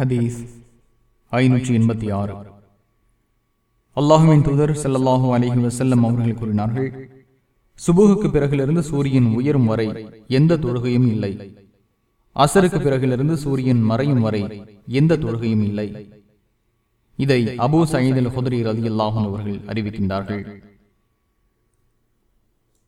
ஹதீஸ் ஐநூற்றி எண்பத்தி ஆறு. அல்லாஹுவின் தூதர் செல்லல்லாஹு அலைஹி வசல்லம் அவர்கள் கூறினார்கள் சுபுகுக்கு பிறகிலிருந்து சூரியன் உயரும் வரை எந்த தொழுகையும் இல்லை. அசருக்கு பிறகிலிருந்து சூரியன் மறையும் வரை எந்த தொழுகையும் இல்லை. இதை அபு சயீத் ஹுதரி ரலியல்லாஹு அவர்கள் அறிவிக்கின்றார்கள்.